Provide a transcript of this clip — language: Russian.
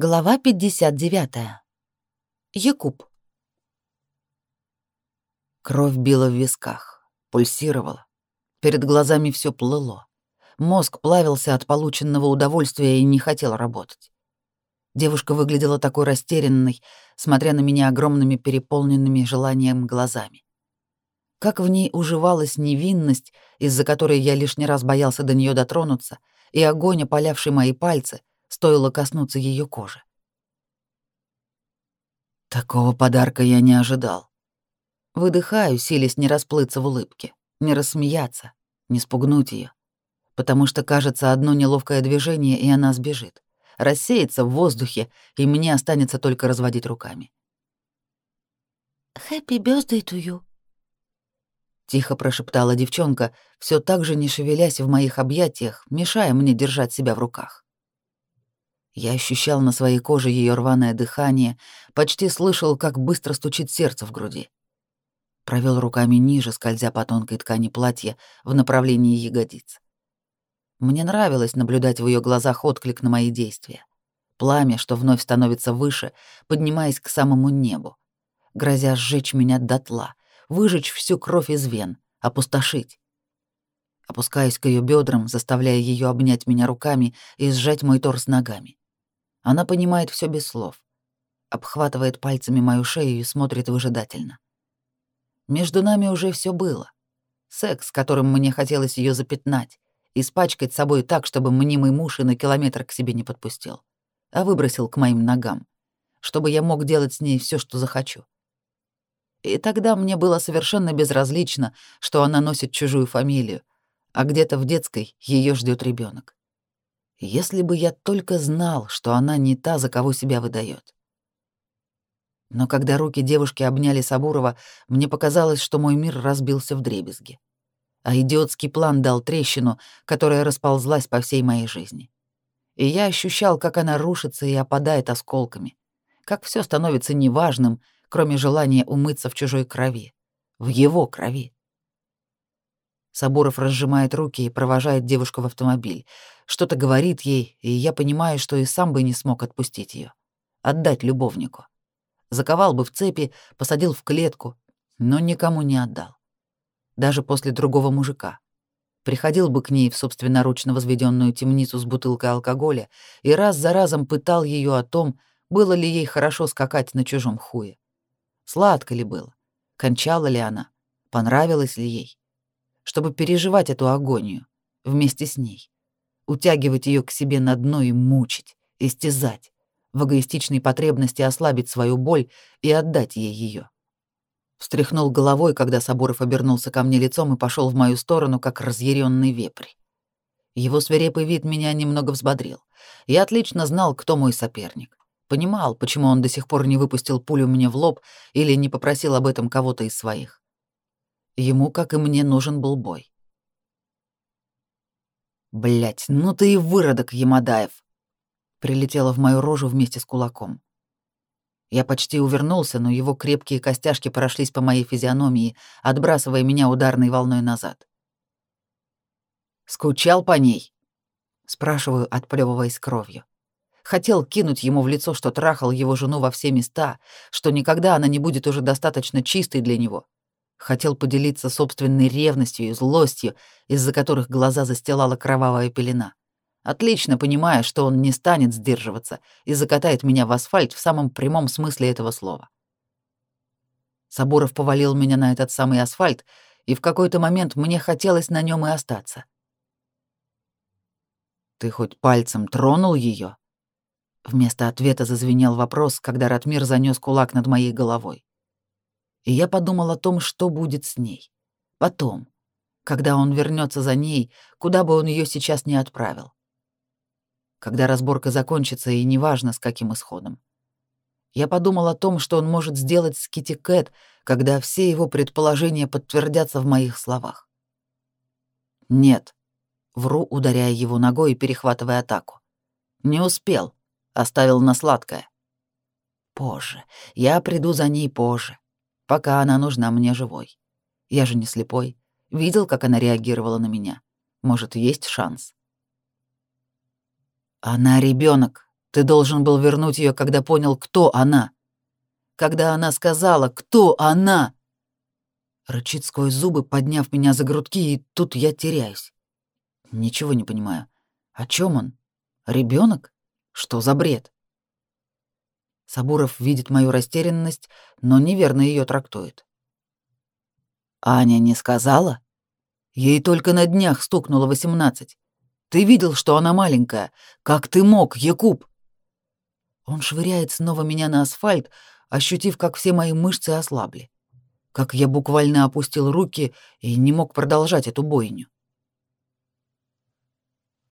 Глава 59. Якуб. Кровь била в висках, пульсировала. Перед глазами все плыло. Мозг плавился от полученного удовольствия и не хотел работать. Девушка выглядела такой растерянной, смотря на меня огромными переполненными желанием глазами. Как в ней уживалась невинность, из-за которой я лишний раз боялся до нее дотронуться, и огонь, опалявший мои пальцы, стоило коснуться ее кожи. Такого подарка я не ожидал. Выдыхаю, силясь не расплыться в улыбке, не рассмеяться, не спугнуть ее, потому что, кажется, одно неловкое движение, и она сбежит, рассеется в воздухе, и мне останется только разводить руками. «Хэппи бёздэй тую», — тихо прошептала девчонка, все так же не шевелясь в моих объятиях, мешая мне держать себя в руках. Я ощущал на своей коже ее рваное дыхание, почти слышал, как быстро стучит сердце в груди. Провел руками ниже, скользя по тонкой ткани платья в направлении ягодиц. Мне нравилось наблюдать в ее глазах отклик на мои действия. Пламя, что вновь становится выше, поднимаясь к самому небу, грозя сжечь меня дотла, выжечь всю кровь из вен, опустошить. Опускаюсь к ее бедрам, заставляя ее обнять меня руками и сжать мой торс ногами. Она понимает все без слов, обхватывает пальцами мою шею и смотрит выжидательно. Между нами уже все было. Секс, которым мне хотелось ее запятнать, испачкать собой так, чтобы мнимый муж и на километр к себе не подпустил, а выбросил к моим ногам, чтобы я мог делать с ней все, что захочу. И тогда мне было совершенно безразлично, что она носит чужую фамилию, а где-то в детской ее ждет ребенок. Если бы я только знал, что она не та, за кого себя выдает. Но когда руки девушки обняли Сабурова, мне показалось, что мой мир разбился в дребезги. А идиотский план дал трещину, которая расползлась по всей моей жизни. И я ощущал, как она рушится и опадает осколками, как все становится неважным, кроме желания умыться в чужой крови, в его крови. Соборов разжимает руки и провожает девушку в автомобиль. Что-то говорит ей, и я понимаю, что и сам бы не смог отпустить ее, Отдать любовнику. Заковал бы в цепи, посадил в клетку, но никому не отдал. Даже после другого мужика. Приходил бы к ней в собственноручно возведенную темницу с бутылкой алкоголя и раз за разом пытал ее о том, было ли ей хорошо скакать на чужом хуе. Сладко ли было? Кончала ли она? Понравилось ли ей? чтобы переживать эту агонию вместе с ней, утягивать ее к себе на дно и мучить, истязать, в эгоистичной потребности ослабить свою боль и отдать ей ее. Встряхнул головой, когда Соборов обернулся ко мне лицом и пошел в мою сторону, как разъяренный вепрь. Его свирепый вид меня немного взбодрил. Я отлично знал, кто мой соперник. Понимал, почему он до сих пор не выпустил пулю мне в лоб или не попросил об этом кого-то из своих. Ему, как и мне, нужен был бой. Блять, ну ты и выродок, Ямадаев!» Прилетела в мою рожу вместе с кулаком. Я почти увернулся, но его крепкие костяшки прошлись по моей физиономии, отбрасывая меня ударной волной назад. «Скучал по ней?» — спрашиваю, отплевываясь кровью. Хотел кинуть ему в лицо, что трахал его жену во все места, что никогда она не будет уже достаточно чистой для него. Хотел поделиться собственной ревностью и злостью, из-за которых глаза застилала кровавая пелена. Отлично понимая, что он не станет сдерживаться и закатает меня в асфальт в самом прямом смысле этого слова. Сабуров повалил меня на этот самый асфальт, и в какой-то момент мне хотелось на нем и остаться. «Ты хоть пальцем тронул ее? Вместо ответа зазвенел вопрос, когда Ратмир занёс кулак над моей головой и я подумал о том, что будет с ней. Потом, когда он вернется за ней, куда бы он ее сейчас не отправил. Когда разборка закончится, и неважно, с каким исходом. Я подумал о том, что он может сделать с Кити Кэт, когда все его предположения подтвердятся в моих словах. «Нет», — вру, ударяя его ногой и перехватывая атаку. «Не успел. Оставил на сладкое». «Позже. Я приду за ней позже. Пока она нужна мне живой. Я же не слепой. Видел, как она реагировала на меня. Может, есть шанс. Она ребенок. Ты должен был вернуть ее, когда понял, кто она. Когда она сказала, кто она. Рычит сквозь зубы, подняв меня за грудки, и тут я теряюсь. Ничего не понимаю. О чем он? Ребенок? Что за бред? Сабуров видит мою растерянность, но неверно ее трактует. «Аня не сказала? Ей только на днях стукнуло восемнадцать. Ты видел, что она маленькая. Как ты мог, Якуб?» Он швыряет снова меня на асфальт, ощутив, как все мои мышцы ослабли. Как я буквально опустил руки и не мог продолжать эту бойню.